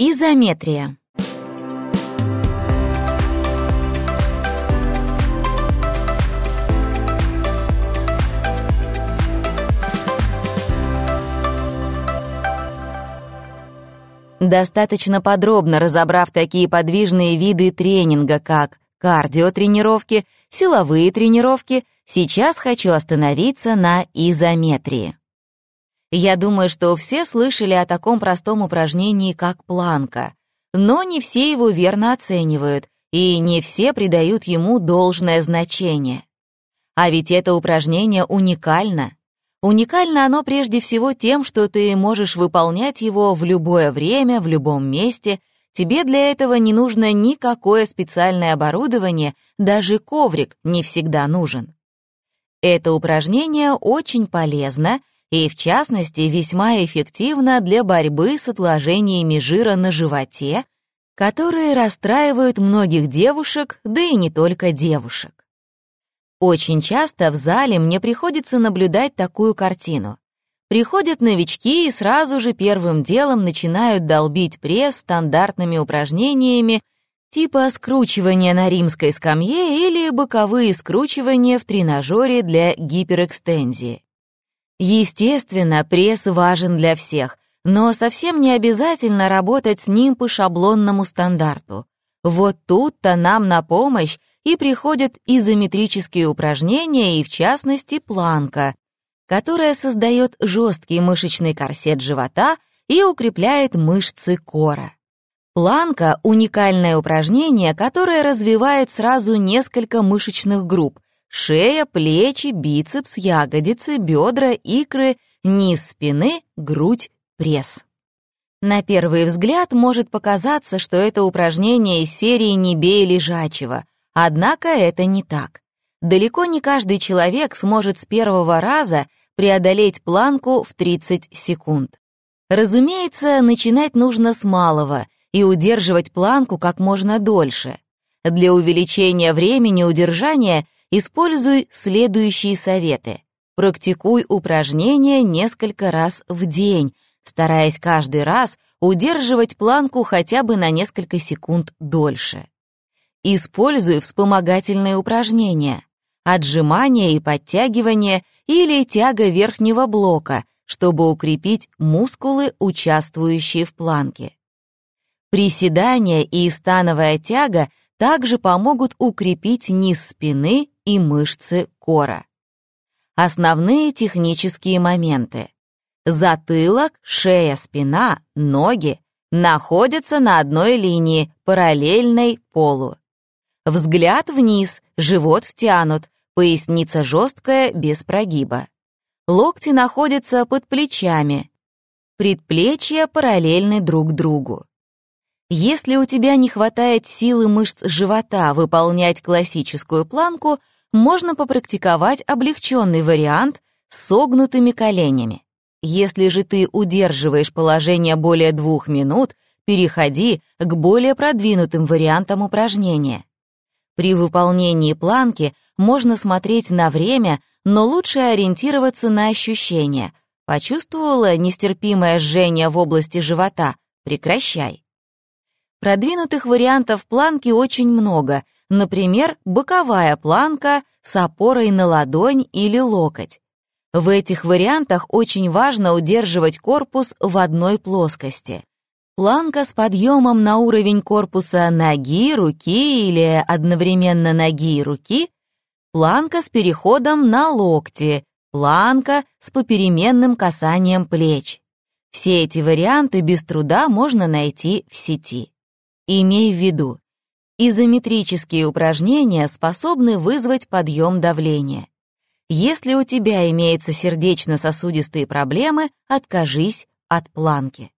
Изометрия. Достаточно подробно разобрав такие подвижные виды тренинга, как кардиотренировки, силовые тренировки, сейчас хочу остановиться на изометрии. Я думаю, что все слышали о таком простом упражнении, как планка, но не все его верно оценивают, и не все придают ему должное значение. А ведь это упражнение уникально. Уникально оно прежде всего тем, что ты можешь выполнять его в любое время, в любом месте. Тебе для этого не нужно никакое специальное оборудование, даже коврик не всегда нужен. Это упражнение очень полезно и, в частности, весьма эффективно для борьбы с отложениями жира на животе, которые расстраивают многих девушек, да и не только девушек. Очень часто в зале мне приходится наблюдать такую картину. Приходят новички и сразу же первым делом начинают долбить пресс стандартными упражнениями типа скручивания на римской скамье или боковые скручивания в тренажере для гиперэкстензии. Естественно, пресс важен для всех, но совсем не обязательно работать с ним по шаблонному стандарту. Вот тут-то нам на помощь и приходят изометрические упражнения и, в частности, планка, которая создает жесткий мышечный корсет живота и укрепляет мышцы кора. Планка — уникальное упражнение, которое развивает сразу несколько мышечных групп — шея, плечи, бицепс, ягодицы, бедра, икры, низ спины, грудь, пресс. На первый взгляд может показаться, что это упражнение из серии «Не бей лежачего», Однако это не так. Далеко не каждый человек сможет с первого раза преодолеть планку в 30 секунд. Разумеется, начинать нужно с малого и удерживать планку как можно дольше. Для увеличения времени удержания используй следующие советы. Практикуй упражнения несколько раз в день, стараясь каждый раз удерживать планку хотя бы на несколько секунд дольше. Используй вспомогательные упражнения, отжимания и подтягивания или тяга верхнего блока, чтобы укрепить мускулы, участвующие в планке. Приседания и становая тяга также помогут укрепить низ спины и мышцы кора. Основные технические моменты. Затылок, шея, спина, ноги находятся на одной линии, параллельной полу. Взгляд вниз, живот втянут, поясница жесткая, без прогиба. Локти находятся под плечами. Предплечья параллельны друг другу. Если у тебя не хватает силы мышц живота выполнять классическую планку, можно попрактиковать облегченный вариант с согнутыми коленями. Если же ты удерживаешь положение более двух минут, переходи к более продвинутым вариантам упражнения. При выполнении планки можно смотреть на время, но лучше ориентироваться на ощущения. Почувствовала нестерпимое жжение в области живота? Прекращай. Продвинутых вариантов планки очень много, например, боковая планка с опорой на ладонь или локоть. В этих вариантах очень важно удерживать корпус в одной плоскости. Планка с подъемом на уровень корпуса ноги, руки или одновременно ноги и руки, планка с переходом на локти, планка с попеременным касанием плеч. Все эти варианты без труда можно найти в сети. Имей в виду, изометрические упражнения способны вызвать подъем давления. Если у тебя имеются сердечно-сосудистые проблемы, откажись от планки.